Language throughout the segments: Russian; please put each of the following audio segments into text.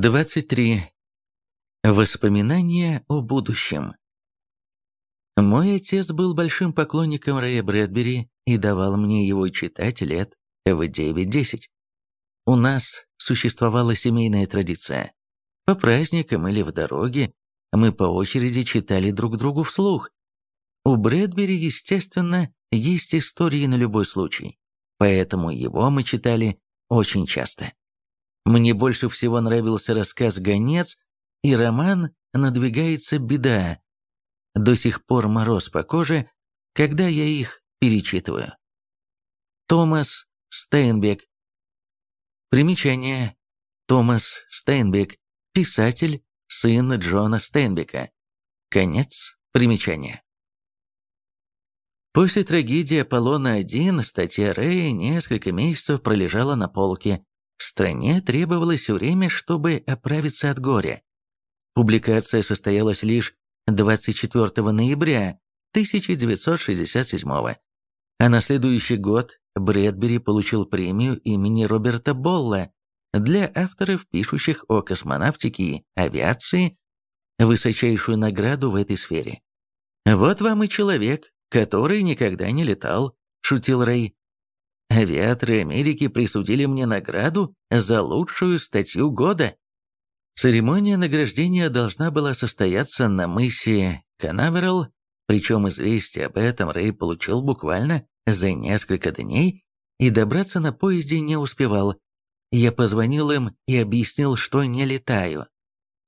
23. Воспоминания о будущем. Мой отец был большим поклонником Рэя Брэдбери и давал мне его читать лет в 9-10. У нас существовала семейная традиция. По праздникам или в дороге мы по очереди читали друг другу вслух. У Брэдбери, естественно, есть истории на любой случай, поэтому его мы читали очень часто. Мне больше всего нравился рассказ «Гонец» и роман «Надвигается беда». До сих пор мороз по коже, когда я их перечитываю. Томас Стейнбек. Примечание. Томас Стейнбек. Писатель, сын Джона Стейнбека. Конец примечания. После трагедии Аполлона-1 статья Рэя несколько месяцев пролежала на полке, Стране требовалось время, чтобы оправиться от горя. Публикация состоялась лишь 24 ноября 1967 а на следующий год Брэдбери получил премию имени Роберта Болла для авторов, пишущих о космонавтике и авиации, высочайшую награду в этой сфере. «Вот вам и человек, который никогда не летал», — шутил Рэй. Авиаторы Америки присудили мне награду за лучшую статью года. Церемония награждения должна была состояться на мысе Канаверал, причем известие об этом Рэй получил буквально за несколько дней и добраться на поезде не успевал. Я позвонил им и объяснил, что не летаю.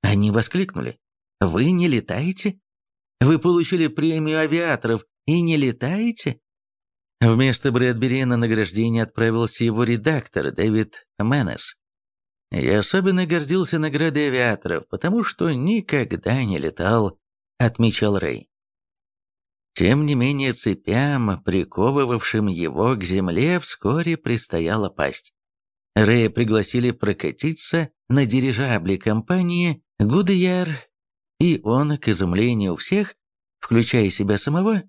Они воскликнули. «Вы не летаете? Вы получили премию авиаторов и не летаете?» Вместо Брэдбери на награждение отправился его редактор Дэвид Менес. Я особенно гордился наградой авиаторов, потому что никогда не летал, отмечал Рэй. Тем не менее, цепям, приковывавшим его к земле, вскоре предстояла пасть. Рэя пригласили прокатиться на дирижабле компании Гудеяр, и он, к изумлению всех, включая себя самого,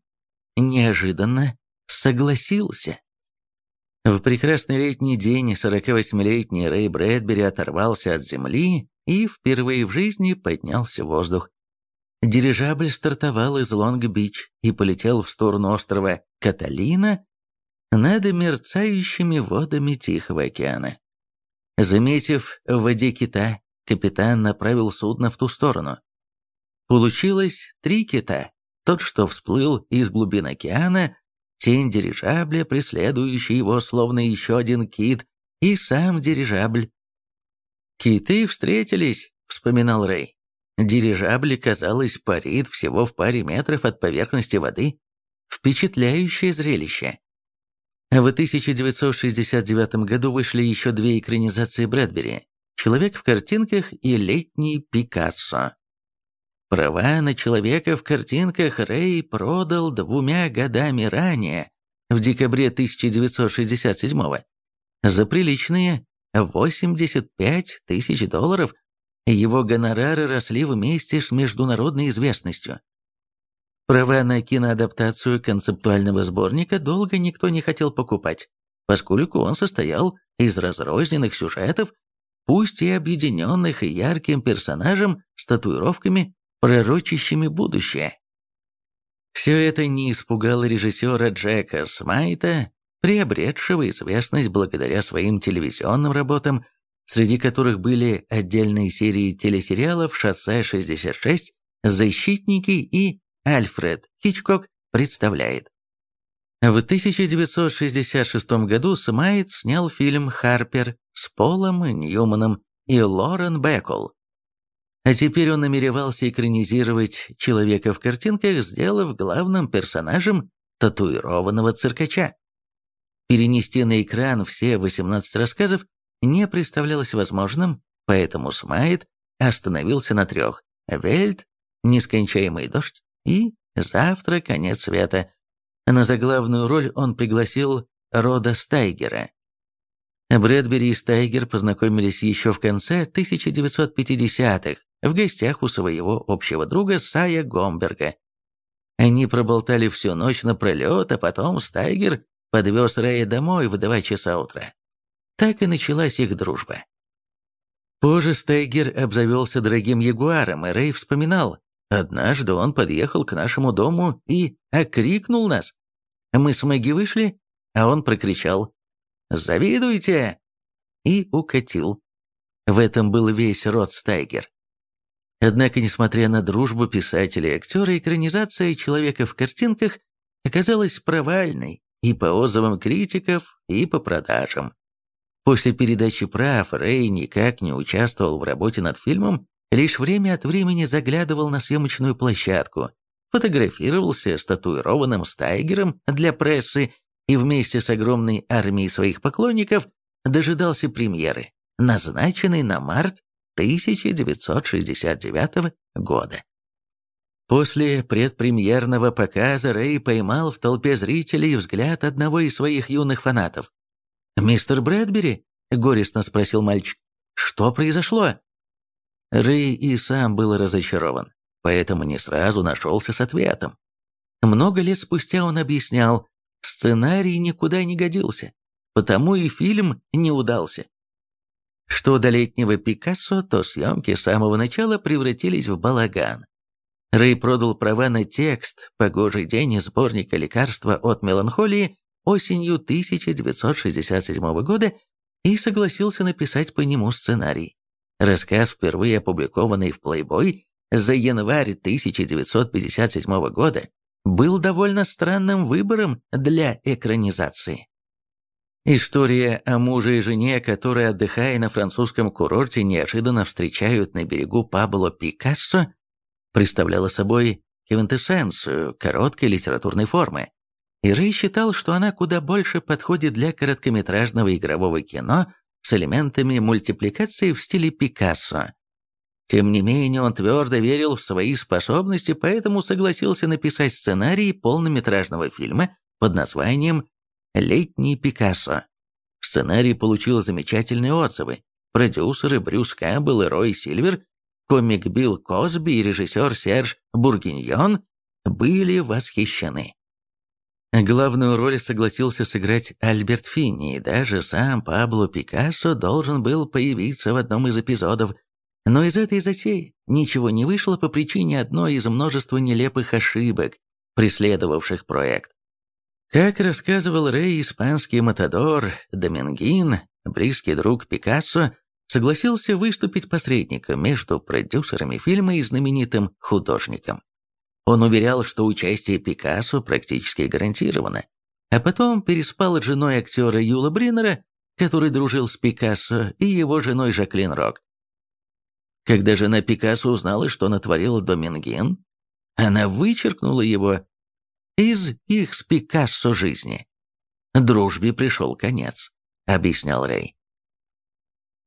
неожиданно согласился. В прекрасный летний день 48-летний Рэй Брэдбери оторвался от земли и впервые в жизни поднялся в воздух. Дирижабль стартовал из Лонг-Бич и полетел в сторону острова Каталина над мерцающими водами Тихого океана. Заметив в воде кита, капитан направил судно в ту сторону. Получилось три кита. Тот, что всплыл из глубин океана, тень дирижабля, преследующий его словно еще один кит, и сам дирижабль. «Киты встретились», — вспоминал Рэй. Дирижабль, казалось, парит всего в паре метров от поверхности воды. Впечатляющее зрелище. В 1969 году вышли еще две экранизации Брэдбери «Человек в картинках» и «Летний Пикассо». Права на человека в картинках Рэй продал двумя годами ранее, в декабре 1967 за приличные 85 тысяч долларов. Его гонорары росли вместе с международной известностью. Права на киноадаптацию концептуального сборника долго никто не хотел покупать, поскольку он состоял из разрозненных сюжетов, пусть и объединенных ярким персонажем с татуировками пророчащими будущее. Все это не испугало режиссера Джека Смайта, приобретшего известность благодаря своим телевизионным работам, среди которых были отдельные серии телесериалов «Шоссе-66», «Защитники» и «Альфред Хичкок представляет». В 1966 году Смайт снял фильм «Харпер» с Полом Ньюманом и Лорен Беккл. А теперь он намеревался экранизировать человека в картинках, сделав главным персонажем татуированного циркача. Перенести на экран все 18 рассказов не представлялось возможным, поэтому Смайт остановился на трех – «Вельт», «Нескончаемый дождь» и «Завтра конец света». На заглавную роль он пригласил Рода Стайгера. Брэдбери и Стайгер познакомились еще в конце 1950-х в гостях у своего общего друга Сая Гомберга. Они проболтали всю ночь напролет, а потом Стайгер подвез Рэя домой в два часа утра. Так и началась их дружба. Позже Стейгер обзавелся дорогим ягуаром, и Рэй вспоминал, однажды он подъехал к нашему дому и окрикнул нас. Мы с Мэгги вышли, а он прокричал «Завидуйте!» и укатил. В этом был весь род Стайгер. Однако, несмотря на дружбу писателя и актера, экранизация «Человека в картинках» оказалась провальной и по отзывам критиков, и по продажам. После передачи прав Рэй никак не участвовал в работе над фильмом, лишь время от времени заглядывал на съемочную площадку, фотографировался с татуированным стайгером для прессы и вместе с огромной армией своих поклонников дожидался премьеры, назначенной на март 1969 года. После предпремьерного показа Рэй поймал в толпе зрителей взгляд одного из своих юных фанатов. «Мистер Брэдбери?» — горестно спросил мальчик. «Что произошло?» Рэй и сам был разочарован, поэтому не сразу нашелся с ответом. Много лет спустя он объяснял, сценарий никуда не годился, потому и фильм не удался. Что до летнего Пикассо, то съемки с самого начала превратились в балаган. Рэй продал права на текст «Погожий день» сборника лекарства от меланхолии осенью 1967 года и согласился написать по нему сценарий. Рассказ, впервые опубликованный в Playboy за январь 1957 года, был довольно странным выбором для экранизации. История о муже и жене, которые, отдыхая на французском курорте, неожиданно встречают на берегу Пабло Пикассо, представляла собой квинтэссенцию короткой литературной формы, и Рэй считал, что она куда больше подходит для короткометражного игрового кино с элементами мультипликации в стиле Пикассо. Тем не менее, он твердо верил в свои способности, поэтому согласился написать сценарий полнометражного фильма под названием «Летний Пикассо». Сценарий получил замечательные отзывы. Продюсеры Брюс Кэмпбелл и Рой Сильвер, комик Билл Косби и режиссер Серж Бургиньон были восхищены. Главную роль согласился сыграть Альберт Финни, и даже сам Пабло Пикассо должен был появиться в одном из эпизодов. Но из этой затеи ничего не вышло по причине одной из множества нелепых ошибок, преследовавших проект. Как рассказывал Рэй, испанский матадор Домингин, близкий друг Пикассо, согласился выступить посредником между продюсерами фильма и знаменитым художником. Он уверял, что участие Пикассо практически гарантировано, а потом переспал с женой актера Юла Бриннера, который дружил с Пикассо, и его женой Жаклин Рок. Когда жена Пикассо узнала, что натворил Домингин, она вычеркнула его из их с Пикассо жизни. Дружбе пришел конец, объяснял Рэй.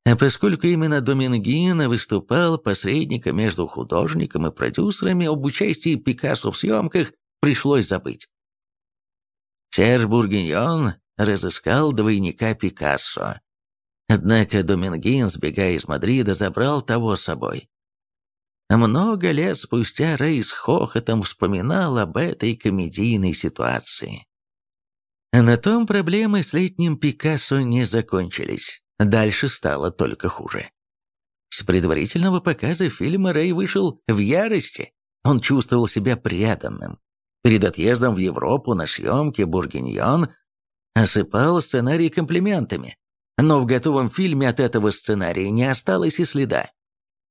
А поскольку именно Домингино выступал посредником между художником и продюсерами, об участии Пикассо в съемках пришлось забыть. Серж Бургиньон разыскал двойника Пикассо. Однако Домингин, сбегая из Мадрида, забрал того с собой. Много лет спустя Рэй с хохотом вспоминал об этой комедийной ситуации. На том проблемы с летним Пикассо не закончились. Дальше стало только хуже. С предварительного показа фильма Рэй вышел в ярости. Он чувствовал себя преданным. Перед отъездом в Европу на съемке Бургиньон осыпал сценарий комплиментами. Но в готовом фильме от этого сценария не осталось и следа.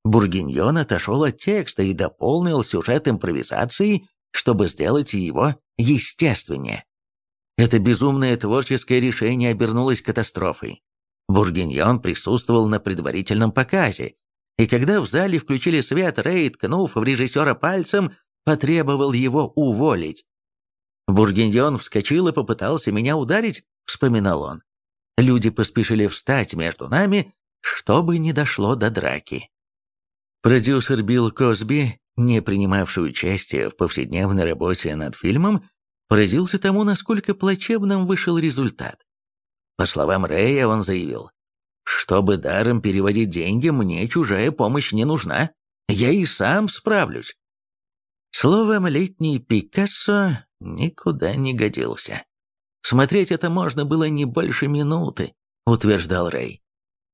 Бургиньон отошел от текста и дополнил сюжет импровизацией, чтобы сделать его естественнее. Это безумное творческое решение обернулось катастрофой. Бургиньон присутствовал на предварительном показе, и когда в зале включили свет, Рэй, ткнув в режиссера пальцем, потребовал его уволить. Бургиньон вскочил и попытался меня ударить, вспоминал он. Люди поспешили встать между нами, чтобы не дошло до драки. Продюсер Билл Косби, не принимавший участие в повседневной работе над фильмом, поразился тому, насколько плачевным вышел результат. По словам Рэя, он заявил, «Чтобы даром переводить деньги, мне чужая помощь не нужна. Я и сам справлюсь». Словом, летний Пикассо никуда не годился. Смотреть это можно было не больше минуты, утверждал Рэй.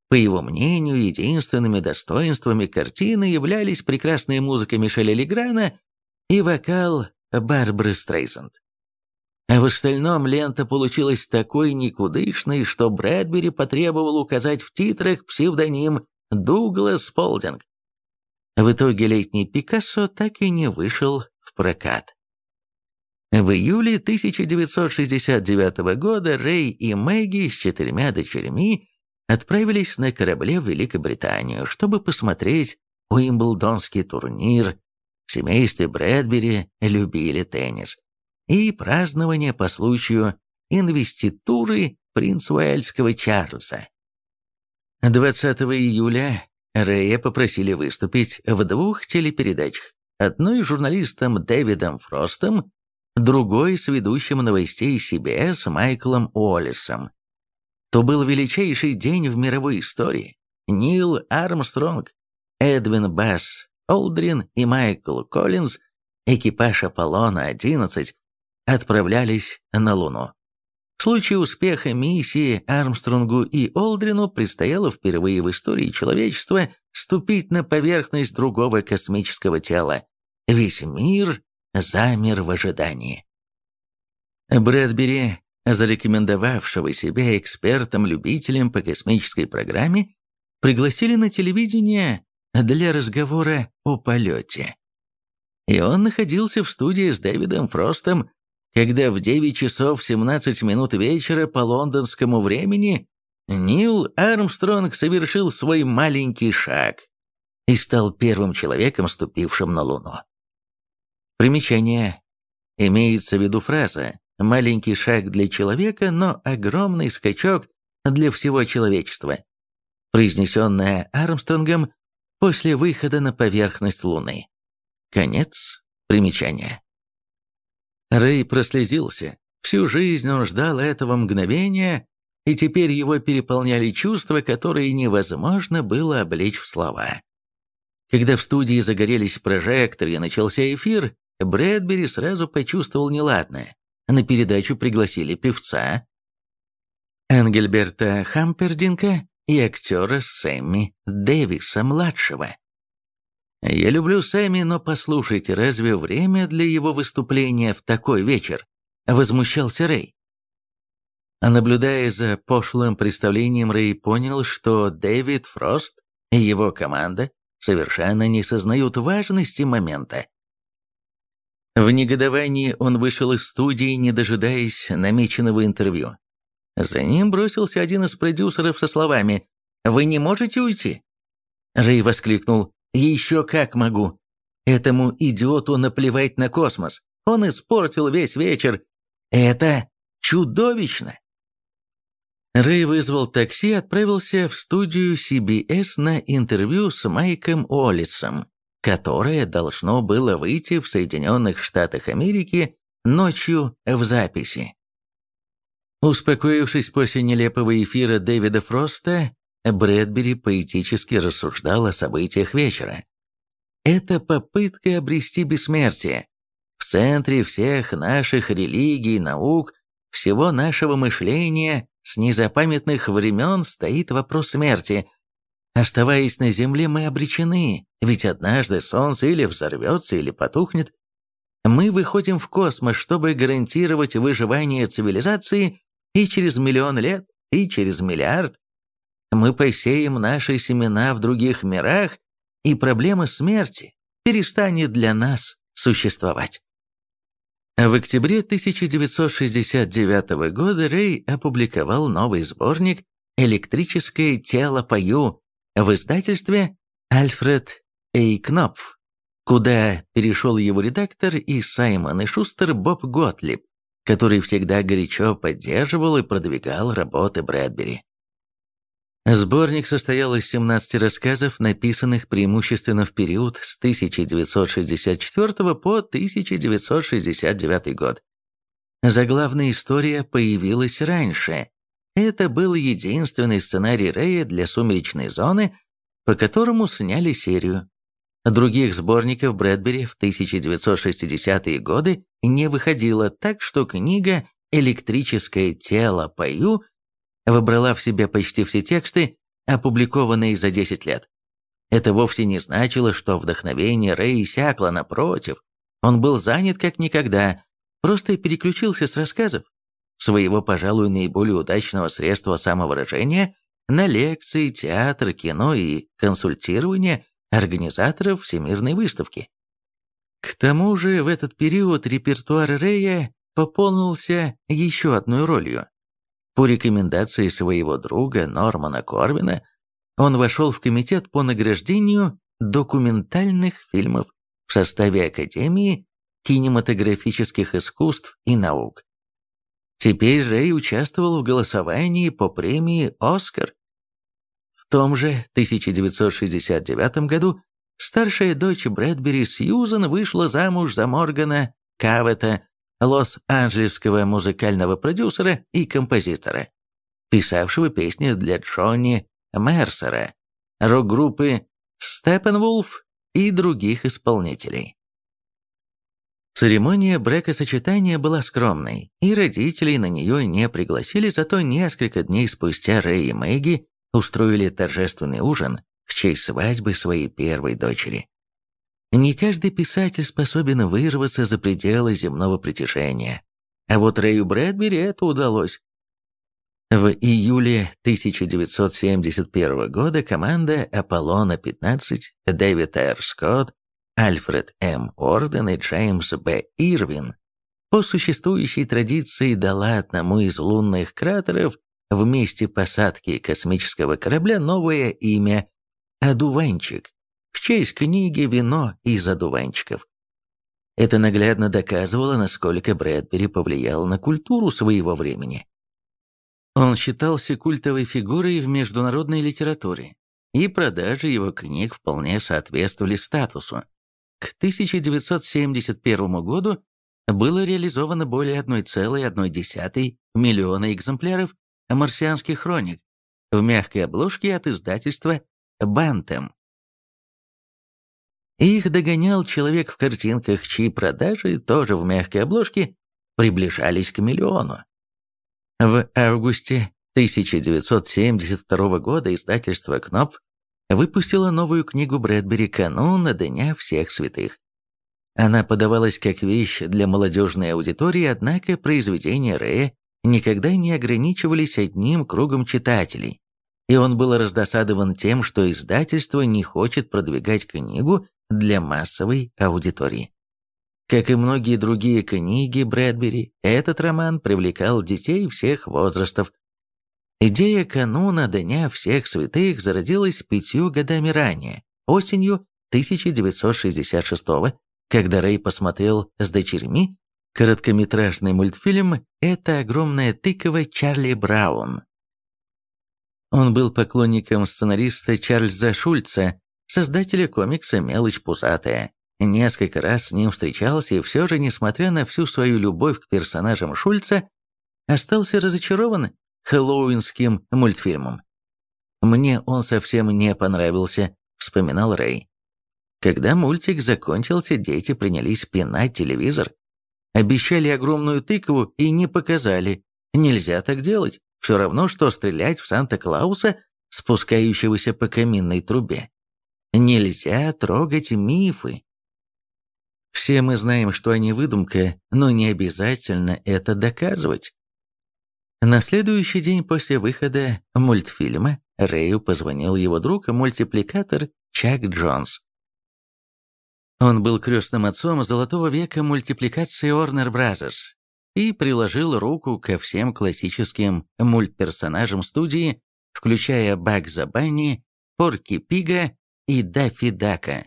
По его мнению, единственными достоинствами картины являлись прекрасная музыка Мишеля Леграна и вокал Барбары Стрейзанд. А в остальном лента получилась такой никудышной, что Брэдбери потребовал указать в титрах псевдоним Дуглас Полдинг. В итоге летний Пикассо так и не вышел в прокат. В июле 1969 года Рэй и Мэгги с четырьмя дочерьми отправились на корабле в Великобританию, чтобы посмотреть Уимблдонский турнир. В семействе Брэдбери любили теннис. И празднование по случаю инвеституры принца Уэльского Чарльза. 20 июля Рэя попросили выступить в двух телепередачах. Одной журналистом Дэвидом Фростом, другой с ведущим новостей CBS Майклом Уоллесом. То был величайший день в мировой истории. Нил Армстронг, Эдвин Басс, Олдрин и Майкл Коллинз, экипаж Аполлона-11, отправлялись на Луну. В случае успеха миссии Армстронгу и Олдрину предстояло впервые в истории человечества ступить на поверхность другого космического тела. Весь мир замер в ожидании. Брэдбери, зарекомендовавшего себя экспертом-любителем по космической программе, пригласили на телевидение для разговора о полете. И он находился в студии с Дэвидом Фростом когда в 9 часов 17 минут вечера по лондонскому времени Нил Армстронг совершил свой маленький шаг и стал первым человеком, ступившим на Луну. Примечание. Имеется в виду фраза «маленький шаг для человека, но огромный скачок для всего человечества», произнесенная Армстронгом после выхода на поверхность Луны. Конец примечания. Рэй прослезился. Всю жизнь он ждал этого мгновения, и теперь его переполняли чувства, которые невозможно было облечь в слова. Когда в студии загорелись прожекторы и начался эфир, Брэдбери сразу почувствовал неладное. На передачу пригласили певца Энгельберта Хампердинка и актера Сэмми Дэвиса-младшего. Я люблю Сэмми, но послушайте, разве время для его выступления в такой вечер? Возмущался Рэй. Наблюдая за пошлым представлением, Рэй понял, что Дэвид Фрост и его команда совершенно не сознают важности момента. В негодовании он вышел из студии, не дожидаясь намеченного интервью. За ним бросился один из продюсеров со словами «Вы не можете уйти?» Рэй воскликнул еще как могу. Этому идиоту наплевать на космос. Он испортил весь вечер. Это чудовищно. Рэй вызвал такси и отправился в студию CBS на интервью с Майком Уоллисом, которое должно было выйти в Соединенных Штатах Америки ночью в записи. Успокоившись после нелепого эфира Дэвида Фроста, Брэдбери поэтически рассуждал о событиях вечера. Это попытка обрести бессмертие. В центре всех наших религий, наук, всего нашего мышления с незапамятных времен стоит вопрос смерти. Оставаясь на Земле, мы обречены, ведь однажды Солнце или взорвется, или потухнет. Мы выходим в космос, чтобы гарантировать выживание цивилизации и через миллион лет, и через миллиард мы посеем наши семена в других мирах, и проблема смерти перестанет для нас существовать. В октябре 1969 года Рэй опубликовал новый сборник «Электрическое тело пою» в издательстве «Альфред Эйкнопф», куда перешел его редактор и Саймон и Шустер Боб Готлиб, который всегда горячо поддерживал и продвигал работы Брэдбери. Сборник состоял из 17 рассказов, написанных преимущественно в период с 1964 по 1969 год. Заглавная история появилась раньше. Это был единственный сценарий Рэя для «Сумеречной зоны», по которому сняли серию. Других сборников Брэдбери в 1960-е годы не выходило, так что книга «Электрическое тело пою» вобрала в себя почти все тексты, опубликованные за 10 лет. Это вовсе не значило, что вдохновение Рэя иссякло, напротив. Он был занят как никогда, просто переключился с рассказов, своего, пожалуй, наиболее удачного средства самовыражения, на лекции, театр, кино и консультирование организаторов Всемирной выставки. К тому же в этот период репертуар Рэя пополнился еще одной ролью. По рекомендации своего друга Нормана Корвина он вошел в комитет по награждению документальных фильмов в составе Академии кинематографических искусств и наук. Теперь Рэй участвовал в голосовании по премии «Оскар». В том же 1969 году старшая дочь Брэдбери Сьюзан вышла замуж за Моргана Кавета, лос-анджелесского музыкального продюсера и композитора, писавшего песни для Джонни Мерсера, рок-группы Степенвулф и других исполнителей. Церемония бракосочетания была скромной, и родителей на нее не пригласили, зато несколько дней спустя Рэй и Мэгги устроили торжественный ужин в честь свадьбы своей первой дочери. Не каждый писатель способен вырваться за пределы земного притяжения, а вот Рэю Брэдбери это удалось. В июле 1971 года команда «Аполлона-15» Дэвид Р. Скотт Альфред М. Орден и Джеймс Б. Ирвин по существующей традиции дала одному из лунных кратеров в месте посадки космического корабля новое имя – «Одуванчик» в честь книги «Вино из одуванчиков». Это наглядно доказывало, насколько Брэдбери повлиял на культуру своего времени. Он считался культовой фигурой в международной литературе, и продажи его книг вполне соответствовали статусу. К 1971 году было реализовано более 1,1 миллиона экземпляров марсианских хроник в мягкой обложке от издательства «Бантем». Их догонял человек в картинках, чьи продажи, тоже в мягкой обложке, приближались к миллиону. В августе 1972 года издательство «Кнопф» выпустила новую книгу Брэдбери «Канун Дня всех святых». Она подавалась как вещь для молодежной аудитории, однако произведения Рэя никогда не ограничивались одним кругом читателей, и он был раздосадован тем, что издательство не хочет продвигать книгу для массовой аудитории. Как и многие другие книги Брэдбери, этот роман привлекал детей всех возрастов, Идея кануна Дня всех святых зародилась пятью годами ранее, осенью 1966 когда Рэй посмотрел с дочерьми короткометражный мультфильм «Это огромная тыква Чарли Браун». Он был поклонником сценариста Чарльза Шульца, создателя комикса «Мелочь пузатая». Несколько раз с ним встречался и все же, несмотря на всю свою любовь к персонажам Шульца, остался разочарован хэллоуинским мультфильмом. «Мне он совсем не понравился», — вспоминал Рэй. Когда мультик закончился, дети принялись пинать телевизор. Обещали огромную тыкву и не показали. Нельзя так делать. Все равно, что стрелять в Санта-Клауса, спускающегося по каминной трубе. Нельзя трогать мифы. Все мы знаем, что они выдумка, но не обязательно это доказывать. На следующий день после выхода мультфильма Рэю позвонил его друг и мультипликатор Чак Джонс. Он был крестным отцом золотого века мультипликации Warner Bros. и приложил руку ко всем классическим мультперсонажам студии, включая Багза Банни, Порки Пига и Даффи Дака.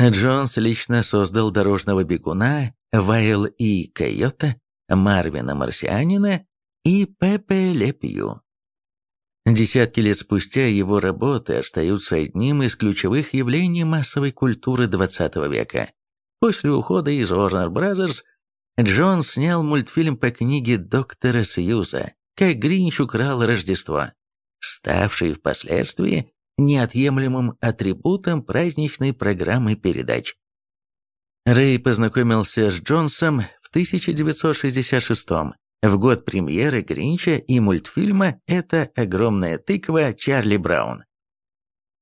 Джонс лично создал дорожного бегуна Вайл и Койота, Марвина Марсианина и Пепе Лепью. Десятки лет спустя его работы остаются одним из ключевых явлений массовой культуры XX века. После ухода из Warner Bros. Джон снял мультфильм по книге доктора Сьюза «Как Гринч украл Рождество», ставший впоследствии неотъемлемым атрибутом праздничной программы передач. Рэй познакомился с Джонсом в 1966 в год премьеры Гринча и мультфильма «Это огромная тыква» Чарли Браун.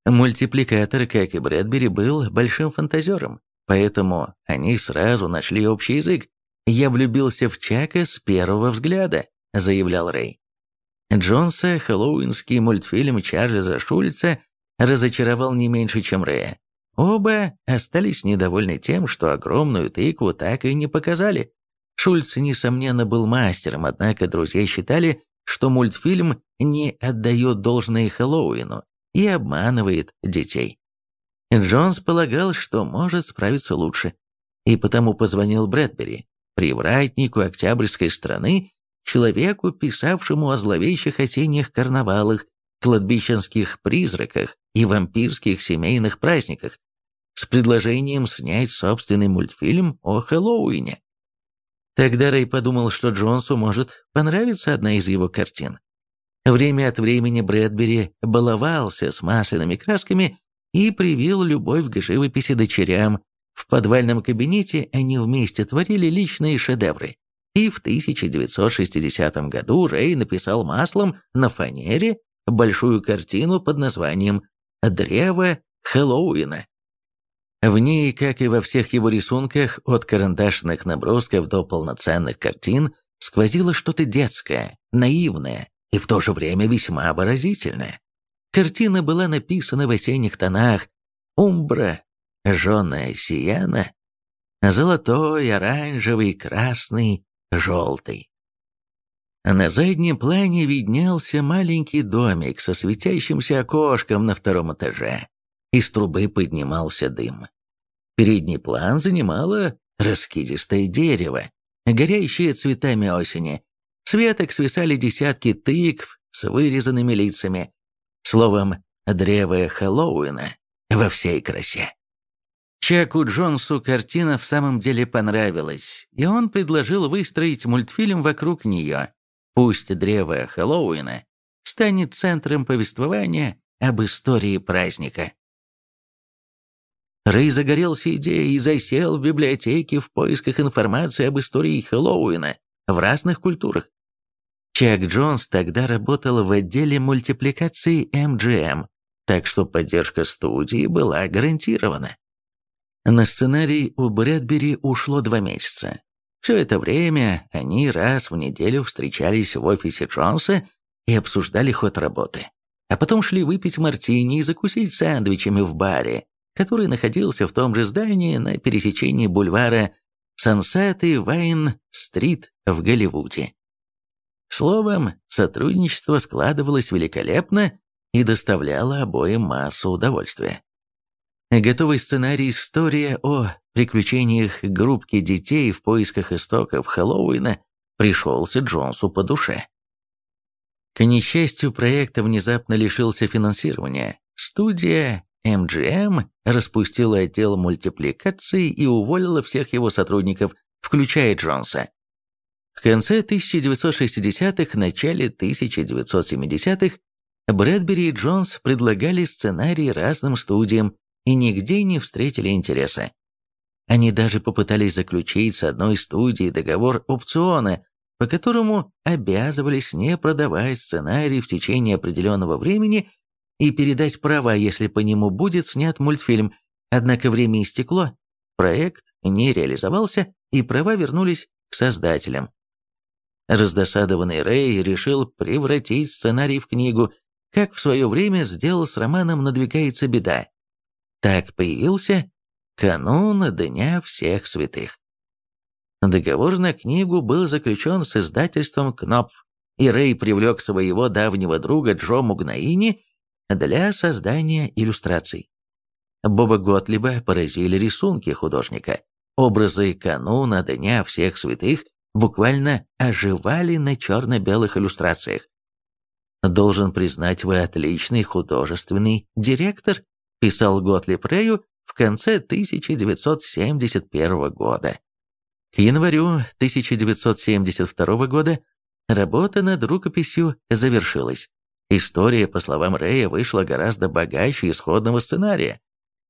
Мультипликатор, как и Брэдбери, был большим фантазером, поэтому они сразу нашли общий язык. «Я влюбился в Чака с первого взгляда», — заявлял Рэй. Джонса хэллоуинский мультфильм Чарльза Шульца разочаровал не меньше, чем Рэя. Оба остались недовольны тем, что огромную тыкву так и не показали. Шульц, несомненно, был мастером, однако друзья считали, что мультфильм не отдает должное Хэллоуину и обманывает детей. Джонс полагал, что может справиться лучше, и потому позвонил Брэдбери, привратнику Октябрьской страны, человеку, писавшему о зловещих осенних карнавалах, кладбищенских призраках и вампирских семейных праздниках, с предложением снять собственный мультфильм о Хэллоуине. Тогда Рэй подумал, что Джонсу может понравиться одна из его картин. Время от времени Брэдбери баловался с масляными красками и привил любовь к живописи дочерям. В подвальном кабинете они вместе творили личные шедевры. И в 1960 году Рэй написал маслом на фанере большую картину под названием «Древо Хэллоуина». В ней, как и во всех его рисунках, от карандашных набросков до полноценных картин, сквозило что-то детское, наивное и в то же время весьма выразительное. Картина была написана в осенних тонах умбра, жженая сияна, золотой, оранжевый, красный, желтый. На заднем плане виднелся маленький домик со светящимся окошком на втором этаже. Из трубы поднимался дым. Передний план занимало раскидистое дерево, горящее цветами осени. С веток свисали десятки тыкв с вырезанными лицами. Словом, древо Хэллоуина во всей красе. Чаку Джонсу картина в самом деле понравилась, и он предложил выстроить мультфильм вокруг нее. Пусть древо Хэллоуина станет центром повествования об истории праздника. Рэй загорелся идеей и засел в библиотеке в поисках информации об истории Хэллоуина в разных культурах. Чак Джонс тогда работал в отделе мультипликации MGM, так что поддержка студии была гарантирована. На сценарий у Брэдбери ушло два месяца. Все это время они раз в неделю встречались в офисе Джонса и обсуждали ход работы. А потом шли выпить мартини и закусить сэндвичами в баре, который находился в том же здании на пересечении бульвара Сансет и Вайн-стрит в Голливуде. Словом, сотрудничество складывалось великолепно и доставляло обоим массу удовольствия. Готовый сценарий «История о приключениях группки детей в поисках истоков Хэллоуина» пришелся Джонсу по душе. К несчастью, проект внезапно лишился финансирования. Студия MGM распустила отдел мультипликации и уволила всех его сотрудников, включая Джонса. В конце 1960-х, начале 1970-х Брэдбери и Джонс предлагали сценарии разным студиям и нигде не встретили интереса. Они даже попытались заключить с одной студией договор опциона, по которому обязывались не продавать сценарий в течение определенного времени и передать права, если по нему будет снят мультфильм, однако время истекло, проект не реализовался, и права вернулись к создателям. Раздосадованный Рэй решил превратить сценарий в книгу, как в свое время сделал с романом «Надвигается беда». Так появился канун Дня всех святых. Договор на книгу был заключен с издательством «Кнопф», и Рэй привлек своего давнего друга Джо Мугнаини для создания иллюстраций. Боба Готлиба поразили рисунки художника. Образы кануна Дня всех святых буквально оживали на черно-белых иллюстрациях. «Должен признать, вы отличный художественный директор», писал Готлиб Рэю в конце 1971 года. К январю 1972 года работа над рукописью завершилась. История, по словам Рэя, вышла гораздо богаче исходного сценария.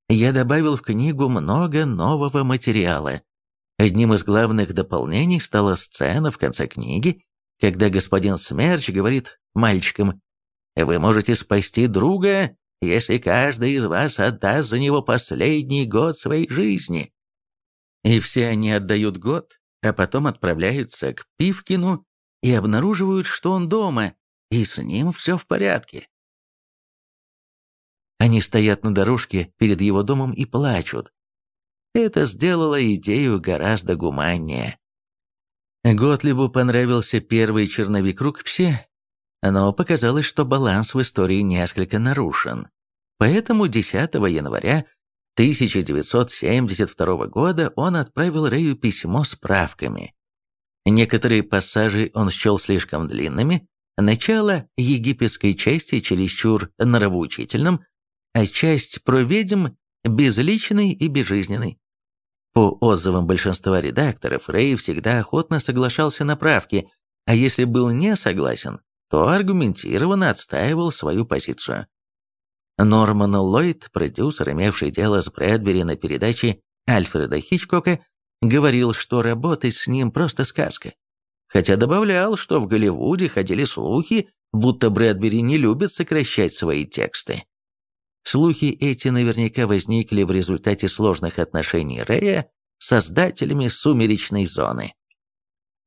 Я добавил в книгу много нового материала. Одним из главных дополнений стала сцена в конце книги, когда господин Смерч говорит мальчикам, «Вы можете спасти друга, если каждый из вас отдаст за него последний год своей жизни». И все они отдают год, а потом отправляются к Пивкину и обнаруживают, что он дома, и с ним все в порядке. Они стоят на дорожке перед его домом и плачут. Это сделало идею гораздо гуманнее. Готлибу понравился первый черновик рукописи, но показалось, что баланс в истории несколько нарушен. Поэтому 10 января 1972 года он отправил Рэю письмо с правками. Некоторые пассажи он счел слишком длинными, начало египетской части чересчур нравоучительным, а часть про ведьм безличной и безжизненной. По отзывам большинства редакторов, Рэй всегда охотно соглашался на правки, а если был не согласен, то аргументированно отстаивал свою позицию. Норман Ллойд, продюсер, имевший дело с Брэдбери на передаче Альфреда Хичкока, говорил, что работать с ним просто сказка. Хотя добавлял, что в Голливуде ходили слухи, будто Брэдбери не любит сокращать свои тексты. Слухи эти наверняка возникли в результате сложных отношений Рэя с создателями «Сумеречной зоны».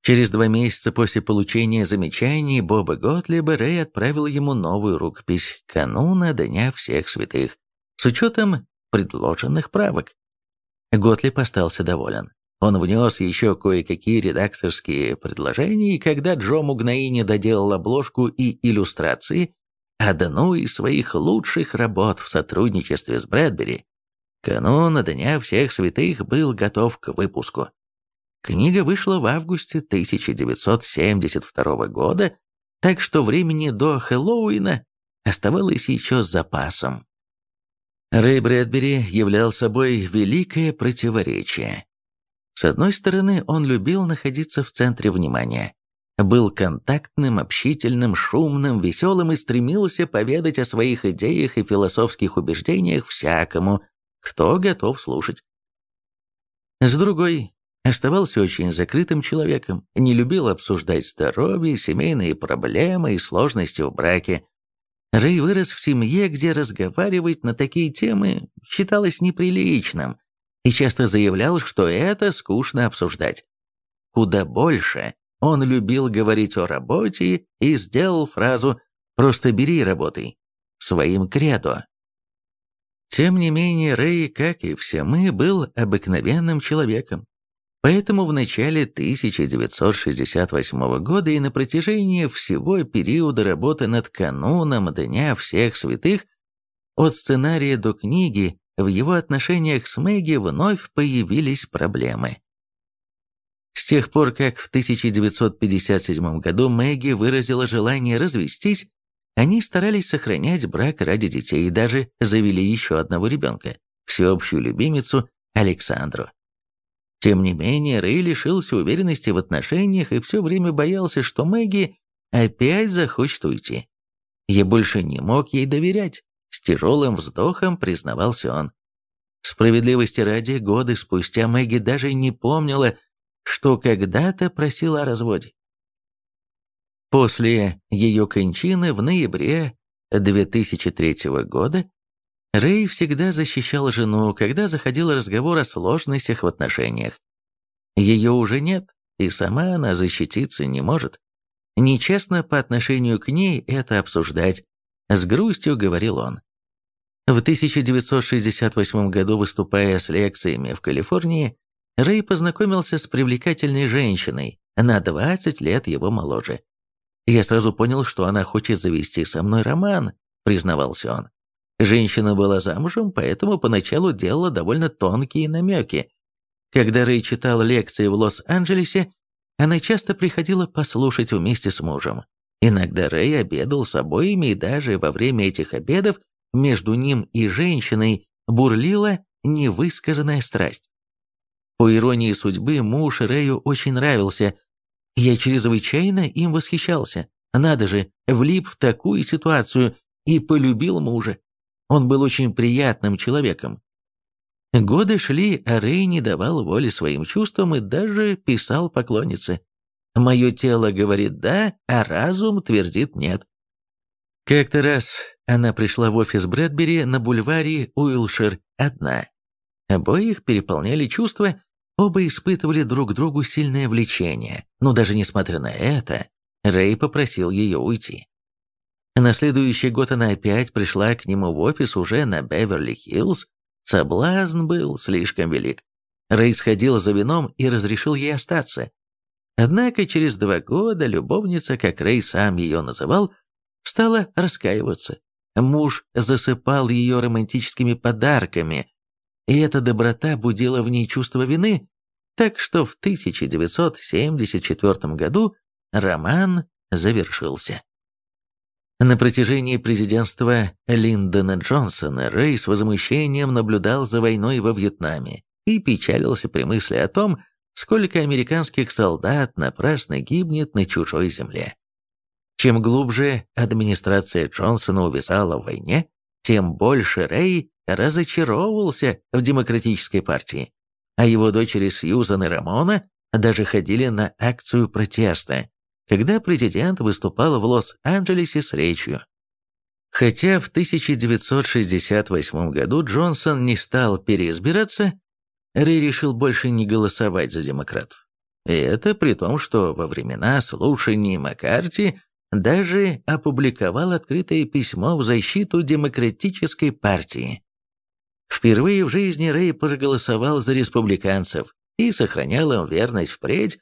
Через два месяца после получения замечаний Боба Готлиба Рэй отправил ему новую рукопись кануна Дня всех святых с учетом предложенных правок. Готлиб остался доволен. Он внес еще кое-какие редакторские предложения, и когда Джо Мугнаини доделал обложку и иллюстрации, одну из своих лучших работ в сотрудничестве с Брэдбери, канун Дня всех святых был готов к выпуску. Книга вышла в августе 1972 года, так что времени до Хэллоуина оставалось еще с запасом. Рэй Брэдбери являл собой великое противоречие. С одной стороны, он любил находиться в центре внимания, был контактным, общительным, шумным, веселым и стремился поведать о своих идеях и философских убеждениях всякому, кто готов слушать. С другой, Оставался очень закрытым человеком, не любил обсуждать здоровье, семейные проблемы и сложности в браке. Рэй вырос в семье, где разговаривать на такие темы считалось неприличным, и часто заявлял, что это скучно обсуждать. Куда больше он любил говорить о работе и сделал фразу «просто бери и работай» своим кредо. Тем не менее, Рэй, как и все мы, был обыкновенным человеком, Поэтому в начале 1968 года и на протяжении всего периода работы над кануном Дня всех святых от сценария до книги в его отношениях с Мэгги вновь появились проблемы. С тех пор, как в 1957 году Мэгги выразила желание развестись, они старались сохранять брак ради детей и даже завели еще одного ребенка, всеобщую любимицу Александру. Тем не менее, Рэй лишился уверенности в отношениях и все время боялся, что Мэгги опять захочет уйти. Я больше не мог ей доверять, с тяжелым вздохом признавался он. Справедливости ради, годы спустя Мэгги даже не помнила, что когда-то просила о разводе. После ее кончины в ноябре 2003 года Рэй всегда защищал жену, когда заходил разговор о сложностях в отношениях. Ее уже нет, и сама она защититься не может. Нечестно по отношению к ней это обсуждать, с грустью говорил он. В 1968 году, выступая с лекциями в Калифорнии, Рэй познакомился с привлекательной женщиной, на 20 лет его моложе. «Я сразу понял, что она хочет завести со мной роман», — признавался он. Женщина была замужем, поэтому поначалу делала довольно тонкие намеки. Когда Рэй читал лекции в Лос-Анджелесе, она часто приходила послушать вместе с мужем. Иногда Рэй обедал с обоими, и даже во время этих обедов между ним и женщиной бурлила невысказанная страсть. По иронии судьбы, муж Рэю очень нравился. Я чрезвычайно им восхищался. Надо же, влип в такую ситуацию и полюбил мужа. Он был очень приятным человеком. Годы шли, а Рэй не давал воли своим чувствам и даже писал поклоннице. Мое тело говорит «да», а разум твердит «нет». Как-то раз она пришла в офис Брэдбери на бульваре Уилшир одна. Обоих переполняли чувства, оба испытывали друг другу сильное влечение, но даже несмотря на это, Рэй попросил ее уйти. На следующий год она опять пришла к нему в офис уже на Беверли-Хиллз. Соблазн был слишком велик. Рэй сходил за вином и разрешил ей остаться. Однако через два года любовница, как Рэй сам ее называл, стала раскаиваться. Муж засыпал ее романтическими подарками, и эта доброта будила в ней чувство вины, так что в 1974 году роман завершился. На протяжении президентства Линдона Джонсона Рэй с возмущением наблюдал за войной во Вьетнаме и печалился при мысли о том, сколько американских солдат напрасно гибнет на чужой земле. Чем глубже администрация Джонсона увязала в войне, тем больше Рэй разочаровывался в демократической партии, а его дочери Сьюзан и Рамона даже ходили на акцию протеста, когда президент выступал в Лос-Анджелесе с речью. Хотя в 1968 году Джонсон не стал переизбираться, Рэй решил больше не голосовать за демократов. И это при том, что во времена слушаний Маккарти даже опубликовал открытое письмо в защиту демократической партии. Впервые в жизни Рэй проголосовал за республиканцев и сохранял им верность впредь,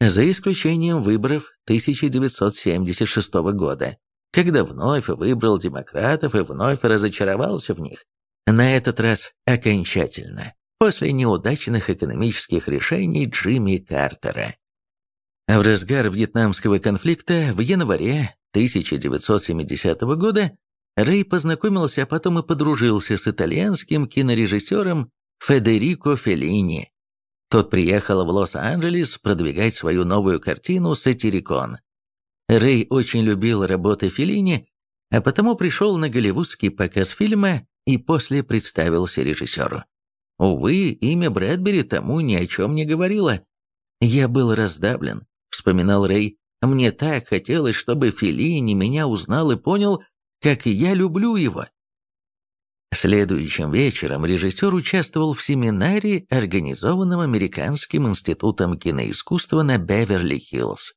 за исключением выборов 1976 года, когда вновь выбрал демократов и вновь разочаровался в них. На этот раз окончательно, после неудачных экономических решений Джимми Картера. В разгар вьетнамского конфликта в январе 1970 года Рэй познакомился, а потом и подружился с итальянским кинорежиссером Федерико Феллини, тот приехал в Лос-Анджелес продвигать свою новую картину «Сатирикон». Рэй очень любил работы Феллини, а потому пришел на голливудский показ фильма и после представился режиссеру. Увы, имя Брэдбери тому ни о чем не говорило. «Я был раздавлен», — вспоминал Рэй. «Мне так хотелось, чтобы Феллини меня узнал и понял, как я люблю его». Следующим вечером режиссер участвовал в семинаре, организованном Американским институтом киноискусства на Беверли-Хиллз.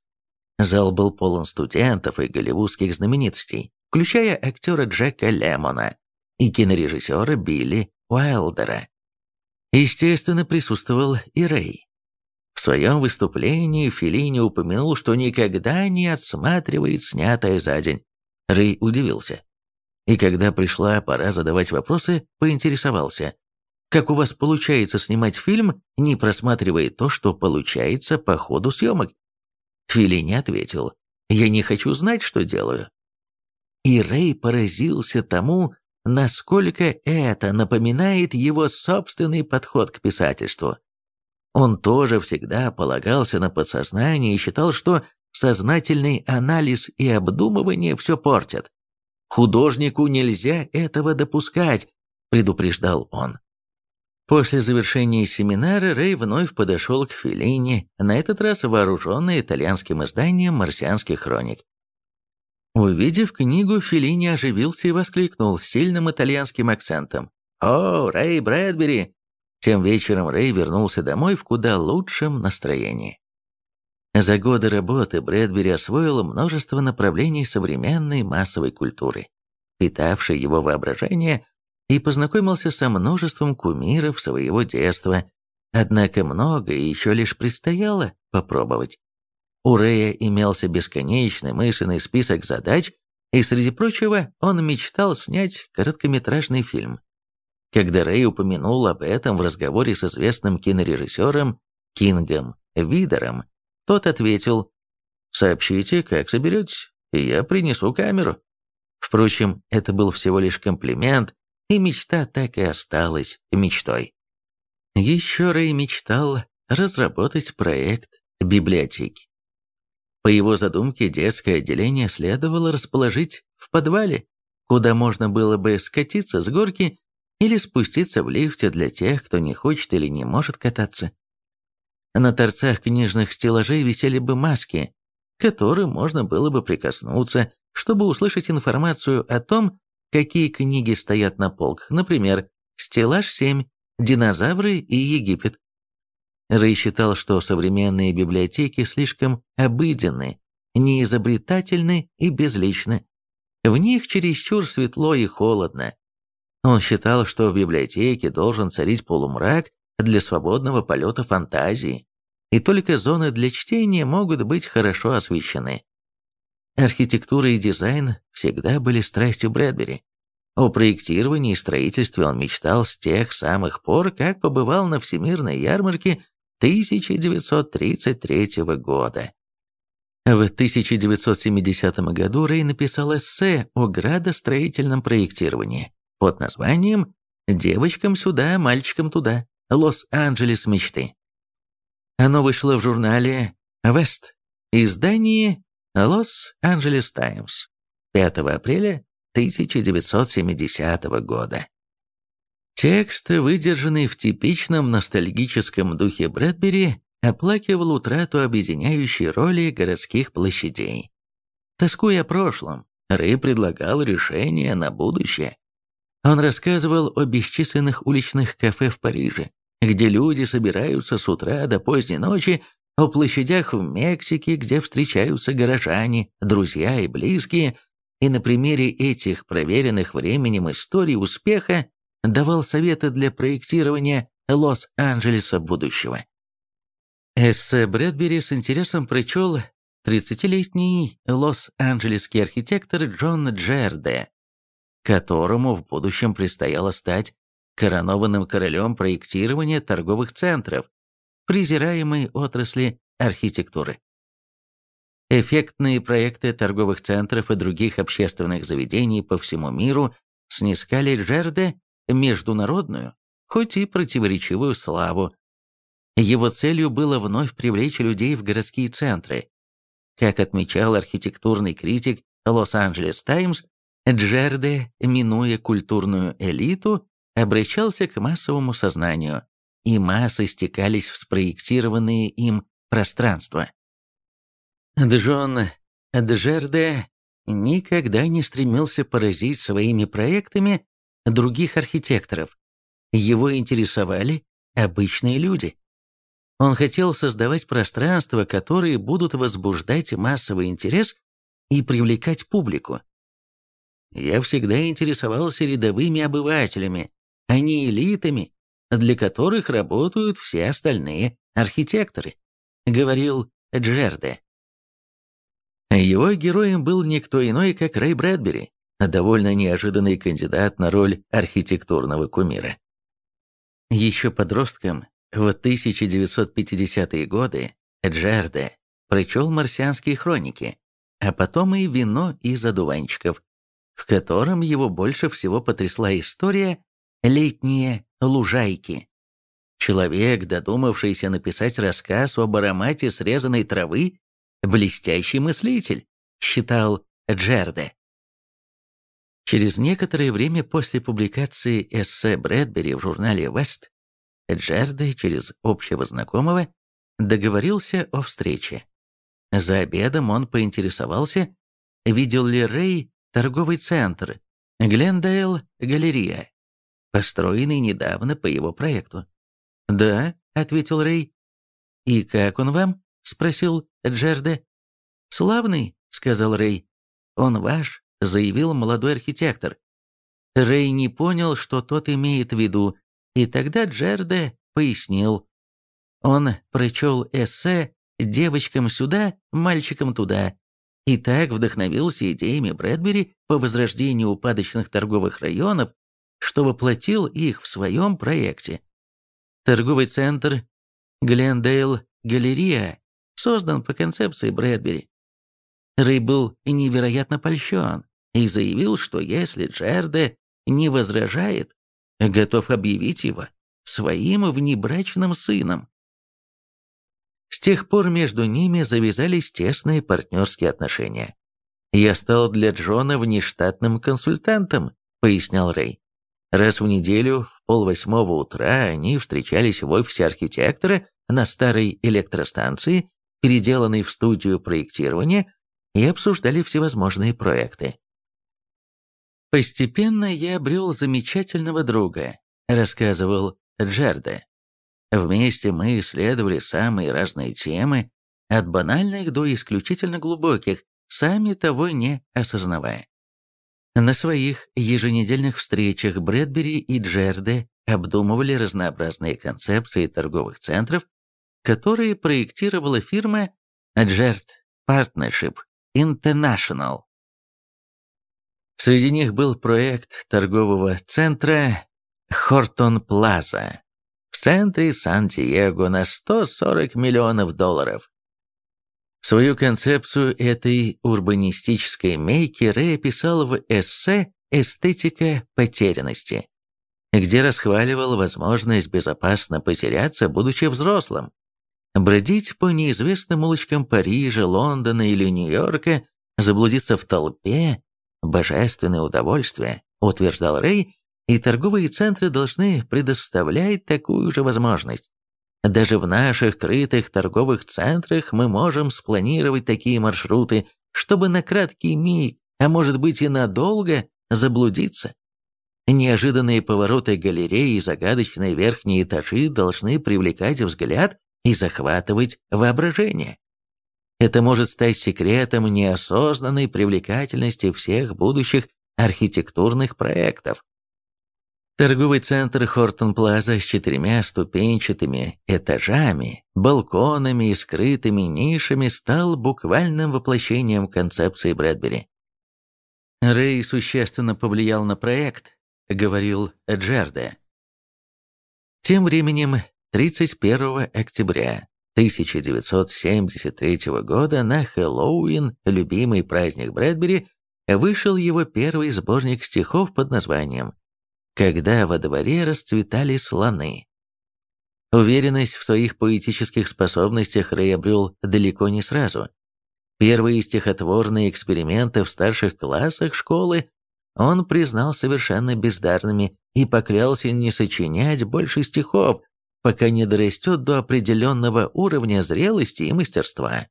Зал был полон студентов и голливудских знаменитостей, включая актера Джека Лемона и кинорежиссера Билли Уайлдера. Естественно, присутствовал и Рэй. В своем выступлении Филини упомянул, что никогда не отсматривает снятое за день. Рэй удивился и когда пришла пора задавать вопросы, поинтересовался, как у вас получается снимать фильм, не просматривая то, что получается по ходу съемок? Филини ответил, я не хочу знать, что делаю. И Рэй поразился тому, насколько это напоминает его собственный подход к писательству. Он тоже всегда полагался на подсознание и считал, что сознательный анализ и обдумывание все портят. Художнику нельзя этого допускать, предупреждал он. После завершения семинара Рэй вновь подошел к Феллини, на этот раз вооруженный итальянским изданием «Марсианских хроник». Увидев книгу, Феллини оживился и воскликнул с сильным итальянским акцентом. «О, Рэй Брэдбери!» Тем вечером Рэй вернулся домой в куда лучшем настроении. За годы работы Брэдбери освоил множество направлений современной массовой культуры, питавшей его воображение, и познакомился со множеством кумиров своего детства, однако многое еще лишь предстояло попробовать. У Рэя имелся бесконечный мысленный список задач, и, среди прочего, он мечтал снять короткометражный фильм. Когда Рэй упомянул об этом в разговоре с известным кинорежиссером Кингом Видером, тот ответил, «Сообщите, как соберетесь, и я принесу камеру». Впрочем, это был всего лишь комплимент, и мечта так и осталась мечтой. Еще Рэй мечтал разработать проект библиотеки. По его задумке, детское отделение следовало расположить в подвале, куда можно было бы скатиться с горки или спуститься в лифте для тех, кто не хочет или не может кататься. На торцах книжных стеллажей висели бы маски, к которым можно было бы прикоснуться, чтобы услышать информацию о том, какие книги стоят на полках. Например, «Стеллаж 7. Динозавры и Египет». Рэй считал, что современные библиотеки слишком обыденны, неизобретательны и безличны. В них чересчур светло и холодно. Он считал, что в библиотеке должен царить полумрак для свободного полета фантазии, и только зоны для чтения могут быть хорошо освещены. Архитектура и дизайн всегда были страстью Брэдбери. О проектировании и строительстве он мечтал с тех самых пор, как побывал на Всемирной ярмарке 1933 года. В 1970 году Рэй написал эссе о градостроительном проектировании под названием «Девочкам сюда, мальчикам туда. Лос-Анджелес мечты». Оно вышло в журнале «Вест», издании «Лос-Анджелес Таймс» 5 апреля 1970 года. Текст, выдержанный в типичном ностальгическом духе Брэдбери, оплакивал утрату объединяющей роли городских площадей. Тоскуя о прошлом, Рэй предлагал решение на будущее. Он рассказывал о бесчисленных уличных кафе в Париже, где люди собираются с утра до поздней ночи, о площадях в Мексике, где встречаются горожане, друзья и близкие, и на примере этих проверенных временем историй успеха давал советы для проектирования Лос-Анджелеса будущего. Эссе Брэдбери с интересом прочел 30-летний лос-анджелесский архитектор Джон Джерде, которому в будущем предстояло стать коронованным королем проектирования торговых центров, презираемой отрасли архитектуры. Эффектные проекты торговых центров и других общественных заведений по всему миру снискали Джерде международную, хоть и противоречивую славу, его целью было вновь привлечь людей в городские центры. Как отмечал архитектурный критик Лос-Анджелес Таймс, Джерде, минуя культурную элиту, обращался к массовому сознанию, и массы стекались в спроектированные им пространства. Джон Джерде никогда не стремился поразить своими проектами других архитекторов. Его интересовали обычные люди. Он хотел создавать пространства, которые будут возбуждать массовый интерес и привлекать публику. Я всегда интересовался рядовыми обывателями, а не элитами, для которых работают все остальные архитекторы, говорил Джерде. Его героем был никто иной, как Рэй Брэдбери, довольно неожиданный кандидат на роль архитектурного кумира. Еще подростком в 1950-е годы Джерде прочел марсианские хроники, а потом и «Вино из одуванчиков», в котором его больше всего потрясла история «Летние лужайки». Человек, додумавшийся написать рассказ об аромате срезанной травы, блестящий мыслитель, считал Джерде. Через некоторое время после публикации эссе Брэдбери в журнале «Вест» Джерде через общего знакомого договорился о встрече. За обедом он поинтересовался, видел ли Рэй торговый центр Глендейл Галерея, построенный недавно по его проекту. «Да», — ответил Рэй. «И как он вам?» — спросил Джерде. «Славный», — сказал Рэй. «Он ваш», — заявил молодой архитектор. Рэй не понял, что тот имеет в виду, и тогда Джерде пояснил. Он прочел эссе «Девочкам сюда, мальчикам туда», и так вдохновился идеями Брэдбери по возрождению упадочных торговых районов, что воплотил их в своем проекте. Торговый центр Глендейл Галерея создан по концепции Брэдбери. Рэй был невероятно польщен и заявил, что если Джерде не возражает, готов объявить его своим внебрачным сыном. С тех пор между ними завязались тесные партнерские отношения. «Я стал для Джона внештатным консультантом», — пояснял Рэй. Раз в неделю в полвосьмого утра они встречались в офисе архитектора на старой электростанции, переделанной в студию проектирования, и обсуждали всевозможные проекты. Постепенно я обрел замечательного друга, рассказывал Джерде. Вместе мы исследовали самые разные темы, от банальных до исключительно глубоких, сами того не осознавая. На своих еженедельных встречах Брэдбери и Джерде обдумывали разнообразные концепции торговых центров, которые проектировала фирма Adjust Partnership International. Среди них был проект торгового центра Хортон Плаза в центре Сан-Диего на 140 миллионов долларов. Свою концепцию этой урбанистической мейки Рэй описал в эссе «Эстетика потерянности», где расхваливал возможность безопасно потеряться, будучи взрослым. Бродить по неизвестным улочкам Парижа, Лондона или Нью-Йорка, заблудиться в толпе – божественное удовольствие, утверждал Рэй, и торговые центры должны предоставлять такую же возможность. Даже в наших крытых торговых центрах мы можем спланировать такие маршруты, чтобы на краткий миг, а может быть и надолго, заблудиться. Неожиданные повороты галереи и загадочные верхние этажи должны привлекать взгляд и захватывать воображение. Это может стать секретом неосознанной привлекательности всех будущих архитектурных проектов. Торговый центр Хортон Плаза с четырьмя ступенчатыми этажами, балконами и скрытыми нишами стал буквальным воплощением концепции Брэдбери. Рэй существенно повлиял на проект, говорил Джерде. Тем временем 31 октября 1973 года на Хэллоуин, любимый праздник Брэдбери, вышел его первый сборник стихов под названием когда во дворе расцветали слоны. Уверенность в своих поэтических способностях Рэй обрел далеко не сразу. Первые стихотворные эксперименты в старших классах школы он признал совершенно бездарными и поклялся не сочинять больше стихов, пока не дорастет до определенного уровня зрелости и мастерства.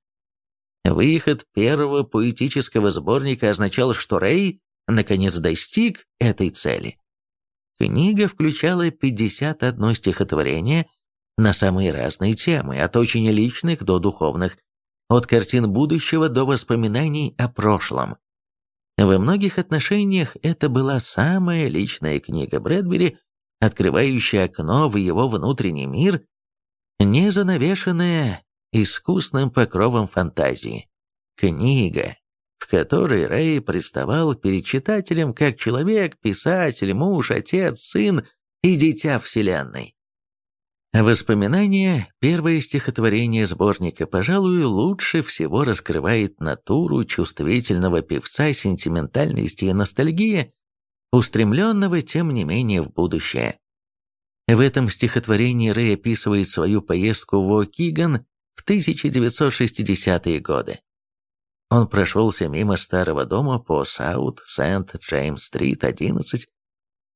Выход первого поэтического сборника означал, что Рэй наконец достиг этой цели. Книга включала 51 стихотворение на самые разные темы, от очень личных до духовных, от картин будущего до воспоминаний о прошлом. Во многих отношениях это была самая личная книга Брэдбери, открывающая окно в его внутренний мир, не занавешенная искусным покровом фантазии. Книга, в которой Рэй представал перед читателем как человек, писатель, муж, отец, сын и дитя Вселенной. Воспоминания, первое стихотворение сборника, пожалуй, лучше всего раскрывает натуру чувствительного певца сентиментальности и ностальгии, устремленного, тем не менее, в будущее. В этом стихотворении Рэй описывает свою поездку в О'Киган в 1960-е годы. Он прошелся мимо старого дома по Саут Сент-Джеймс-стрит, 11,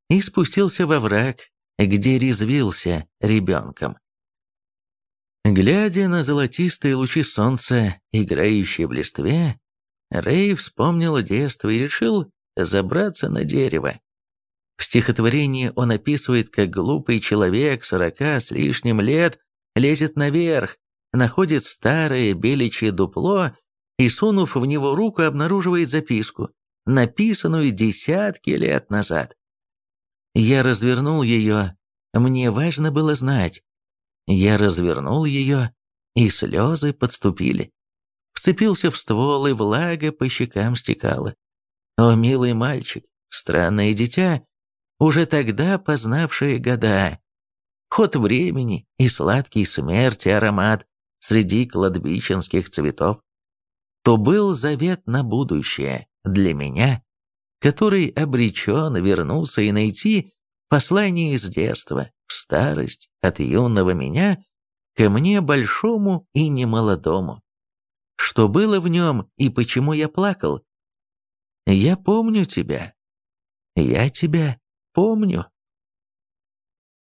и спустился во враг, где резвился ребенком. Глядя на золотистые лучи солнца, играющие в листве, Рэй вспомнил детство и решил забраться на дерево. В стихотворении он описывает, как глупый человек сорока с лишним лет лезет наверх, находит старое беличье дупло и, сунув в него руку, обнаруживает записку, написанную десятки лет назад. Я развернул ее, мне важно было знать. Я развернул ее, и слезы подступили. Вцепился в ствол, и влага по щекам стекала. О, милый мальчик, странное дитя, уже тогда познавшие года, ход времени и сладкий смерти аромат среди кладбищенских цветов то был завет на будущее для меня, который обречен вернуться и найти послание из детства, в старость, от юного меня, ко мне большому и немолодому. Что было в нем и почему я плакал? Я помню тебя. Я тебя помню.